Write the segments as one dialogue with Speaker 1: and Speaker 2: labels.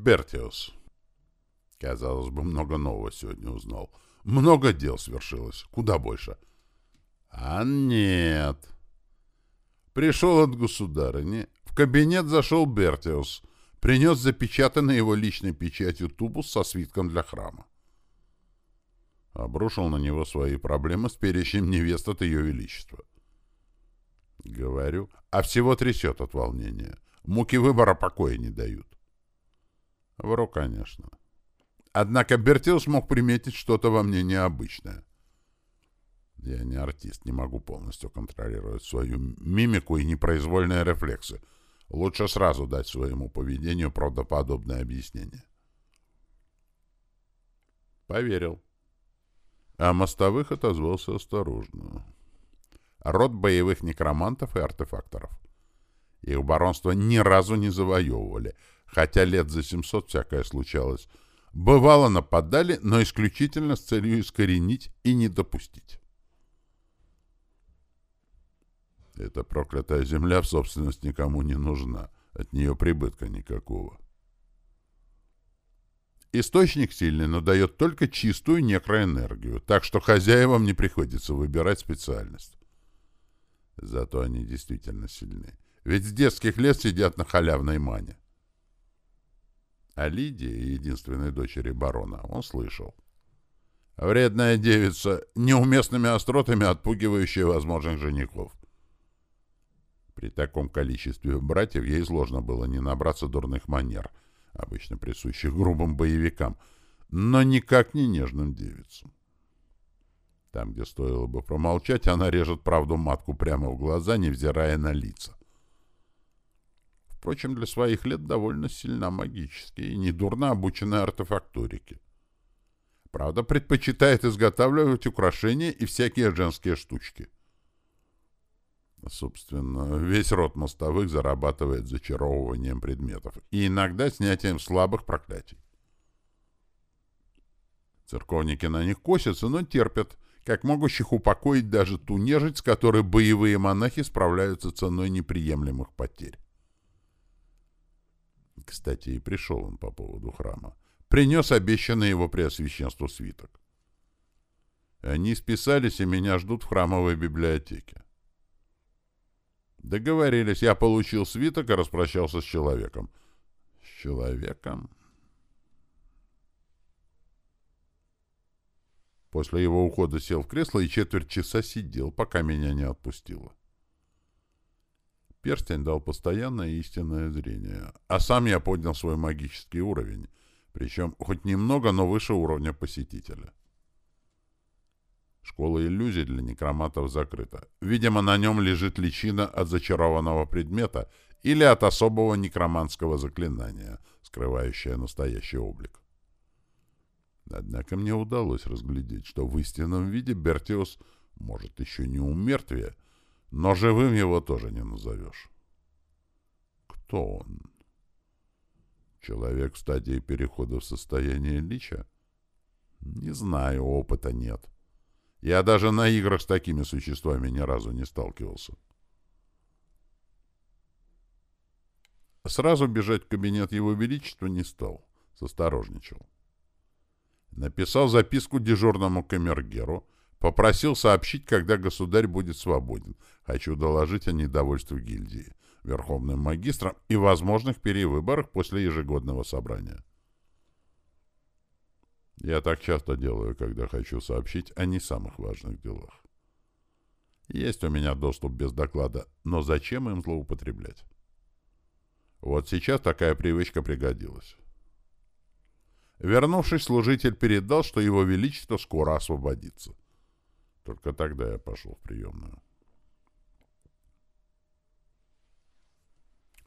Speaker 1: Бертиус. Казалось бы, много нового сегодня узнал. Много дел свершилось. Куда больше. А нет. Пришел от государыни. В кабинет зашел Бертиус. Принес запечатанный его личной печатью тубус со свитком для храма. Обрушил на него свои проблемы с перечнем невест от ее величества. Говорю, а всего трясет от волнения. Муки выбора покоя не дают. Вру, конечно. Однако Бертил смог приметить что-то во мне необычное. Я не артист, не могу полностью контролировать свою мимику и непроизвольные рефлексы. Лучше сразу дать своему поведению правдоподобное объяснение. Поверил. А мостовых отозвался осторожно. Род боевых некромантов и артефакторов. Их баронство ни разу не завоевывали, хотя лет за 700 всякое случалось. Бывало нападали, но исключительно с целью искоренить и не допустить. Эта проклятая земля в собственность никому не нужна. От нее прибытка никакого. Источник сильный, но дает только чистую некроэнергию, так что хозяевам не приходится выбирать специальность. Зато они действительно сильны. Ведь с детских лет сидят на халявной мане. А Лидия, единственной дочери барона, он слышал. Вредная девица, неуместными остротами отпугивающая возможных женихов. При таком количестве братьев ей сложно было не набраться дурных манер, обычно присущих грубым боевикам, но никак не нежным девицам. Там, где стоило бы промолчать, она режет правду матку прямо в глаза, невзирая на лица. Впрочем, для своих лет довольно сильна магически и недурно обучена артефакторике. Правда, предпочитает изготавливать украшения и всякие женские штучки. Собственно, весь род мостовых зарабатывает зачаровыванием предметов и иногда снятием слабых проклятий. Церковники на них косятся, но терпят — как могущих упокоить даже ту нежить, с которой боевые монахи справляются ценой неприемлемых потерь. Кстати, и пришел он по поводу храма. Принес обещанный его преосвященству свиток. Они списались и меня ждут в храмовой библиотеке. Договорились, я получил свиток и распрощался с человеком. С человеком? После его ухода сел в кресло и четверть часа сидел, пока меня не отпустило. Перстень дал постоянное истинное зрение, а сам я поднял свой магический уровень, причем хоть немного, но выше уровня посетителя. Школа иллюзий для некроматов закрыта. Видимо, на нем лежит личина от зачарованного предмета или от особого некроманского заклинания, скрывающее настоящий облик. Однако мне удалось разглядеть, что в истинном виде Бертиус может еще не умертвие, но живым его тоже не назовешь. Кто он? Человек в стадии перехода в состояние лича? Не знаю, опыта нет. Я даже на играх с такими существами ни разу не сталкивался. Сразу бежать в кабинет Его Величества не стал, состорожничал. Написал записку дежурному камергеру, попросил сообщить, когда государь будет свободен. Хочу доложить о недовольстве гильдии, верховным магистрам и возможных перевыборах после ежегодного собрания. Я так часто делаю, когда хочу сообщить о не самых важных делах. Есть у меня доступ без доклада, но зачем им злоупотреблять? Вот сейчас такая привычка пригодилась. Вернувшись, служитель передал, что его величество скоро освободится. Только тогда я пошел в приемную.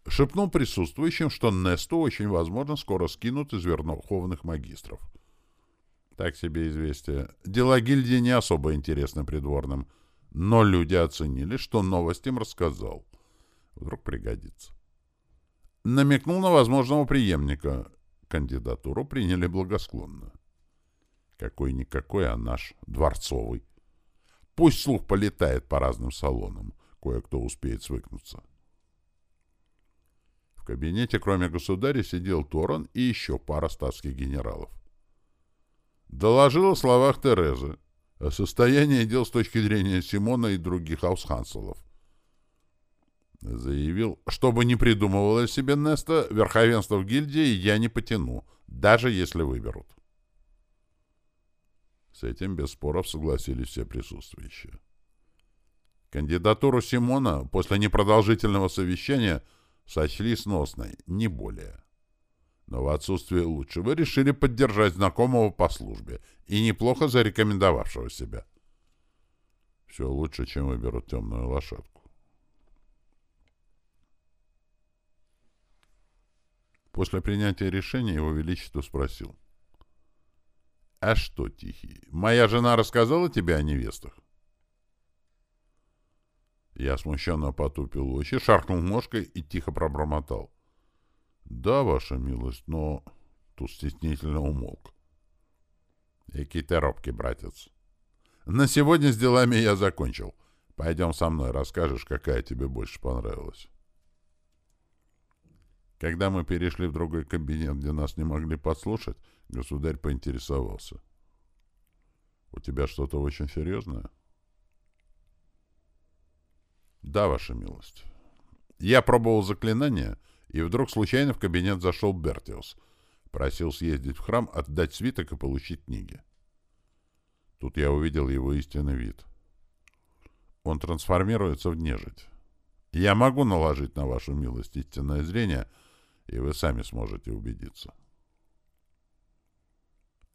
Speaker 1: Шепнул присутствующим, что Несту очень возможно скоро скинут из верховных магистров. Так себе известие. Дела гильдии не особо интересны придворным, но люди оценили, что новость им рассказал. Вдруг пригодится. Намекнул на возможного преемника, кандидатуру приняли благосклонно. Какой-никакой, а наш, дворцовый. Пусть слух полетает по разным салонам, кое-кто успеет свыкнуться. В кабинете, кроме государя, сидел Торон и еще пара статских генералов. Доложил о словах Терезы, о состоянии дел с точки зрения Симона и других аусханцелов. Заявил, что бы ни придумывала себе Неста, верховенство в гильдии я не потяну, даже если выберут. С этим без споров согласились все присутствующие. Кандидатуру Симона после непродолжительного совещания сочли сносной, не более. Но в отсутствие лучшего решили поддержать знакомого по службе и неплохо зарекомендовавшего себя. Все лучше, чем выберут темную лошадку. После принятия решения его величество спросил. «А что, Тихий, моя жена рассказала тебе о невестах?» Я смущенно потупил очи, шаркнул ножкой и тихо пробормотал. «Да, ваша милость, но...» Тут стеснительно умолк. «Какие ты робкий, братец!» «На сегодня с делами я закончил. Пойдем со мной, расскажешь, какая тебе больше понравилась». Когда мы перешли в другой кабинет, где нас не могли подслушать, государь поинтересовался. «У тебя что-то очень серьезное?» «Да, ваша милость. Я пробовал заклинание, и вдруг случайно в кабинет зашел Бертиус. Просил съездить в храм, отдать свиток и получить книги. Тут я увидел его истинный вид. Он трансформируется в нежить. Я могу наложить на вашу милость истинное зрение, и вы сами сможете убедиться».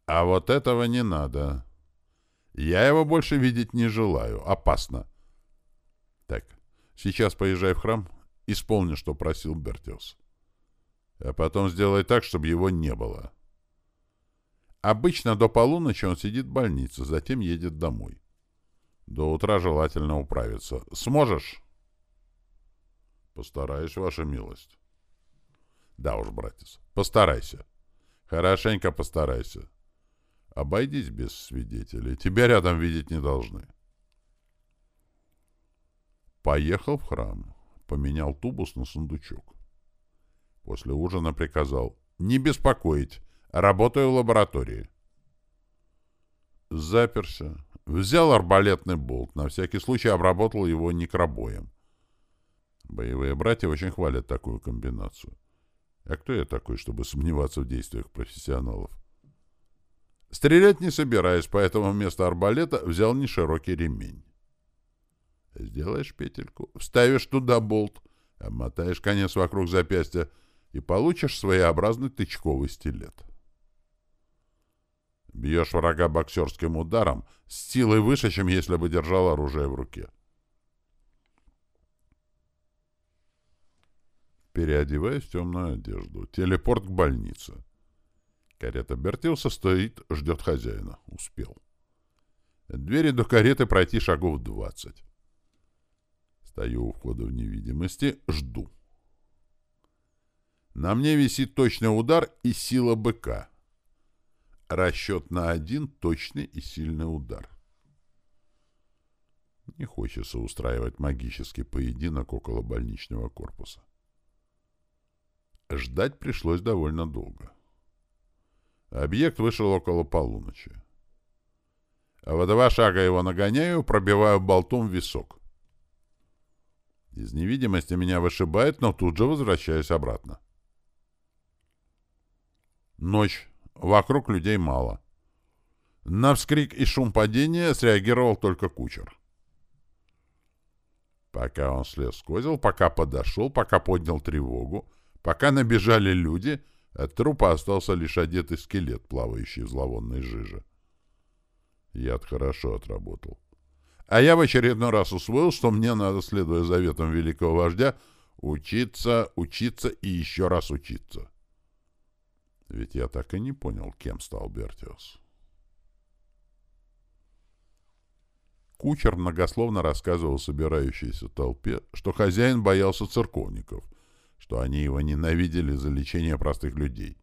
Speaker 1: «А вот этого не надо. Я его больше видеть не желаю. Опасно». «Так, Сейчас поезжай в храм, исполни, что просил Бертиус. А потом сделай так, чтобы его не было. Обычно до полуночи он сидит в больнице, затем едет домой. До утра желательно управиться. Сможешь? Постараюсь, ваша милость. Да уж, братец, постарайся. Хорошенько постарайся. Обойдись без свидетелей. Тебя рядом видеть не должны. — Поехал в храм. Поменял тубус на сундучок. После ужина приказал «Не беспокоить, работаю в лаборатории». Заперся. Взял арбалетный болт, на всякий случай обработал его некробоем. Боевые братья очень хвалят такую комбинацию. А кто я такой, чтобы сомневаться в действиях профессионалов? Стрелять не собираюсь, поэтому вместо арбалета взял неширокий ремень. Сделаешь петельку, вставишь туда болт, обмотаешь конец вокруг запястья и получишь своеобразный тычковый стилет. Бьешь врага боксерским ударом с силой выше, чем если бы держал оружие в руке. Переодеваюсь в темную одежду. Телепорт к больнице. Карета Бертилса стоит, ждет хозяина. Успел. Двери до кареты пройти шагов двадцать. Стою у входа в невидимости, жду. На мне висит точный удар и сила быка. Расчет на один точный и сильный удар. Не хочется устраивать магический поединок около больничного корпуса. Ждать пришлось довольно долго. Объект вышел около полуночи. А в два шага его нагоняю, пробиваю болтом висок. Из невидимости меня вышибает, но тут же возвращаюсь обратно. Ночь. Вокруг людей мало. На вскрик и шум падения среагировал только кучер. Пока он слез с козел, пока подошел, пока поднял тревогу, пока набежали люди, от трупа остался лишь одетый скелет, плавающий в зловонной жиже. Яд хорошо отработал. А я в очередной раз усвоил, что мне надо, следуя заветам великого вождя, учиться, учиться и еще раз учиться. Ведь я так и не понял, кем стал Бертиус. Кучер многословно рассказывал собирающейся толпе, что хозяин боялся церковников, что они его ненавидели за лечение простых людей.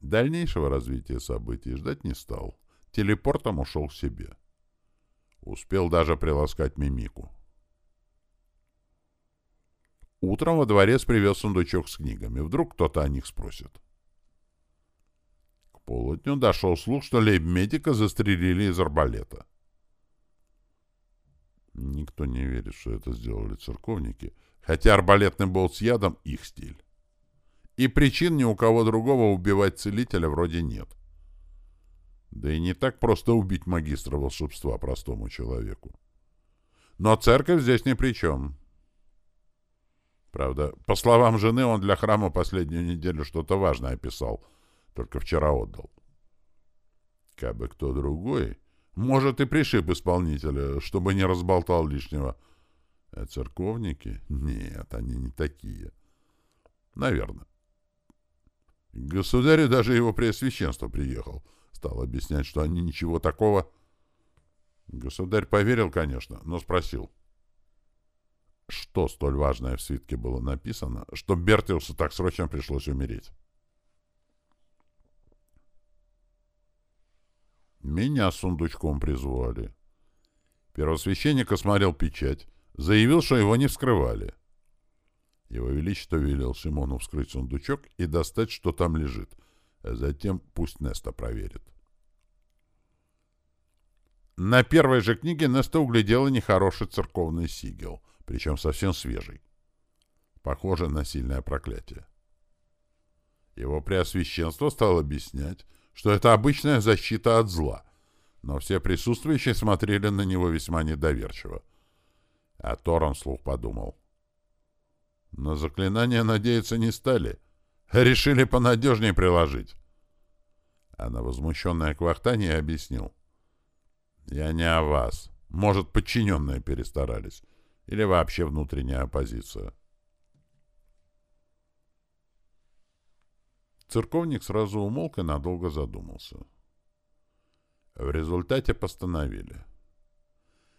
Speaker 1: Дальнейшего развития событий ждать не стал. Телепортом ушел к себе. Успел даже приласкать мимику. Утром во дворец привез сундучок с книгами. Вдруг кто-то о них спросит. К полудню дошел слух, что лейб-медика застрелили из арбалета. Никто не верит, что это сделали церковники, хотя арбалетный болт с ядом — их стиль. И причин ни у кого другого убивать целителя вроде нет. Да и не так просто убить магистра волшебства простому человеку. Но церковь здесь ни при чем. Правда, по словам жены, он для храма последнюю неделю что-то важное описал, только вчера отдал. Кабы кто другой, может, и пришиб исполнителя, чтобы не разболтал лишнего. А церковники? Нет, они не такие. Наверное. Государю даже его преосвященство приехал. Стал объяснять, что они ничего такого... Государь поверил, конечно, но спросил. Что столь важное в свитке было написано, что Бертиусу так срочно пришлось умереть? Меня с сундучком призвали. Первосвященник осмотрел печать, заявил, что его не вскрывали. Его Величество велел Симону вскрыть сундучок и достать, что там лежит, а затем пусть Неста проверит. На первой же книге Неста углядела нехороший церковный сигел, причем совсем свежий. Похоже на сильное проклятие. Его преосвященство стал объяснять, что это обычная защита от зла, но все присутствующие смотрели на него весьма недоверчиво. А Торон слух подумал. На заклинание надеяться не стали, решили понадежнее приложить. А на возмущенное квахтание объяснил. «Я не о вас. Может, подчиненные перестарались. Или вообще внутренняя оппозиция». Церковник сразу умолк и надолго задумался. В результате постановили.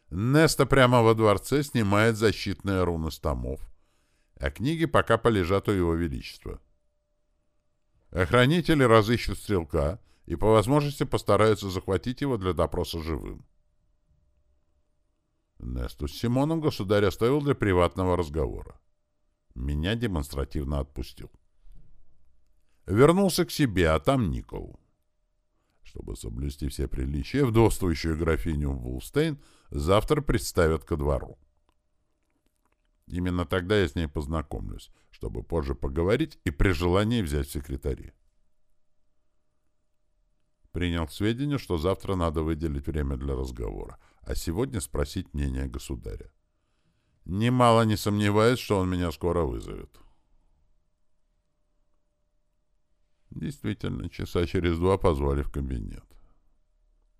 Speaker 1: Неста прямо во дворце снимает защитные руны с томов, а книги пока полежат у его величества. Охранители разыщут стрелка и по возможности постараются захватить его для допроса живым. Несту с Симоном государь оставил для приватного разговора. Меня демонстративно отпустил. Вернулся к себе, а там Никол. Чтобы соблюсти все приличия, вдовствующую графиню Вулстейн завтра представят ко двору. Именно тогда я с ней познакомлюсь, чтобы позже поговорить и при желании взять в секретари. Принял к сведению, что завтра надо выделить время для разговора, а сегодня спросить мнение государя. Немало не сомневаюсь, что он меня скоро вызовет. Действительно, часа через два позвали в кабинет.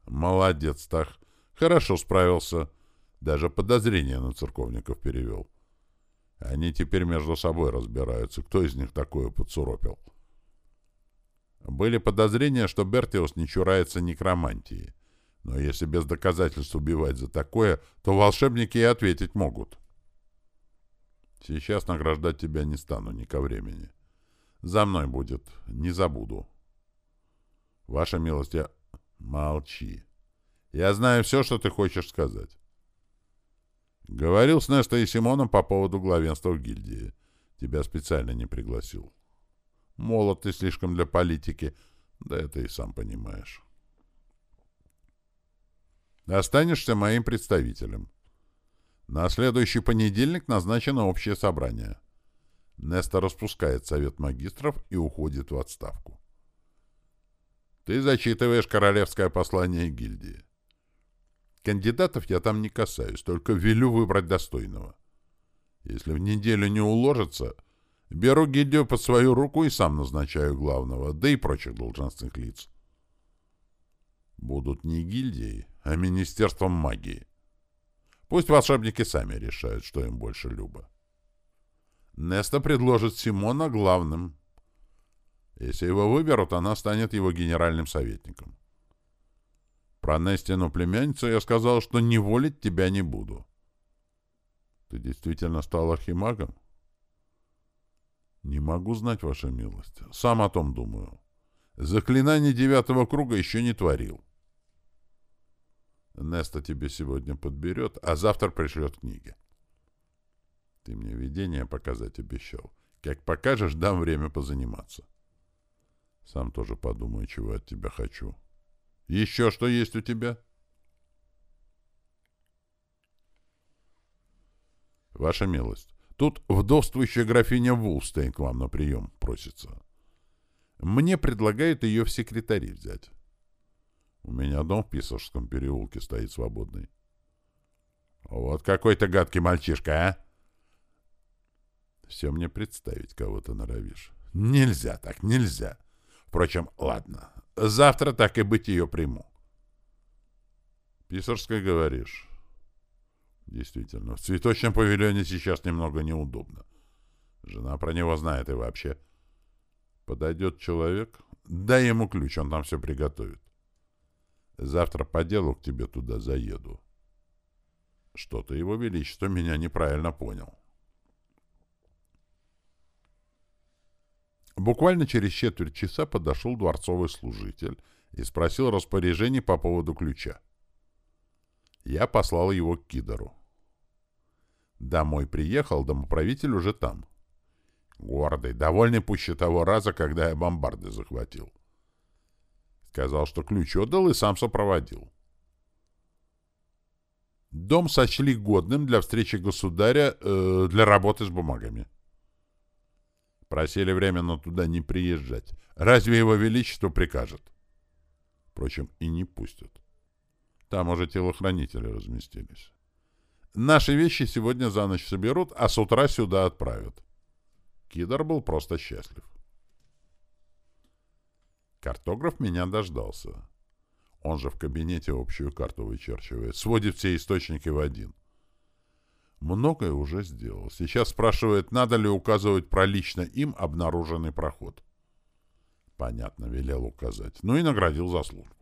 Speaker 1: Молодец, Тах. Хорошо справился. Даже подозрения на церковников перевел. Они теперь между собой разбираются, кто из них такое подсуропил. Были подозрения, что Бертиус не чурается некромантии. Но если без доказательств убивать за такое, то волшебники и ответить могут. Сейчас награждать тебя не стану ни ко времени. — за мной будет. Не забуду. Ваша милость, я... Молчи. Я знаю все, что ты хочешь сказать. Говорил с Нестой и Симоном по поводу главенства в гильдии. Тебя специально не пригласил. Молод ты слишком для политики. Да это и сам понимаешь. Останешься моим представителем. На следующий понедельник назначено общее собрание. Неста распускает совет магистров и уходит в отставку. Ты зачитываешь королевское послание гильдии. Кандидатов я там не касаюсь, только велю выбрать достойного. Если в неделю не уложится, беру гильдию под свою руку и сам назначаю главного, да и прочих должностных лиц. Будут не гильдией, а министерством магии. Пусть волшебники сами решают, что им больше любо. Неста предложит Симона главным. Если его выберут, она станет его генеральным советником. Про Нестину племянницу я сказал, что не волить тебя не буду. Ты действительно стал архимагом? Не могу знать, ваша милость. Сам о том думаю. Заклинание девятого круга еще не творил. Неста тебе сегодня подберет, а завтра пришлет книги. Видение показать обещал. Как покажешь, дам время позаниматься. Сам тоже подумаю, чего от тебя хочу. Еще что есть у тебя? Ваша милость, тут вдовствующая графиня Вулстейн к вам на прием просится. Мне предлагают ее в секретари взять. У меня дом в Писарском переулке стоит свободный. Вот какой ты гадкий мальчишка, а! Все мне представить, кого ты норовишь. Нельзя так, нельзя. Впрочем, ладно. Завтра так и быть ее приму. Писарская, говоришь? Действительно, в цветочном павильоне сейчас немного неудобно. Жена про него знает и вообще. Подойдет человек, дай ему ключ, он там все приготовит. Завтра по делу к тебе туда заеду. Что-то его величество меня неправильно понял. Буквально через четверть часа подошел дворцовый служитель и спросил распоряжений по поводу ключа. Я послал его к Кидору. Домой приехал, домоправитель уже там. Гордый, довольный пуще того раза, когда я бомбарды захватил. Сказал, что ключ отдал и сам сопроводил. Дом сочли годным для встречи государя э, для работы с бумагами. Просили временно туда не приезжать. Разве его величество прикажет? Впрочем, и не пустят. Там уже телохранители разместились. Наши вещи сегодня за ночь соберут, а с утра сюда отправят. Кидор был просто счастлив. Картограф меня дождался. Он же в кабинете общую карту вычерчивает, сводит все источники в один. Многое уже сделал. Сейчас спрашивает, надо ли указывать про лично им обнаруженный проход. Понятно, велел указать. Ну и наградил за службу.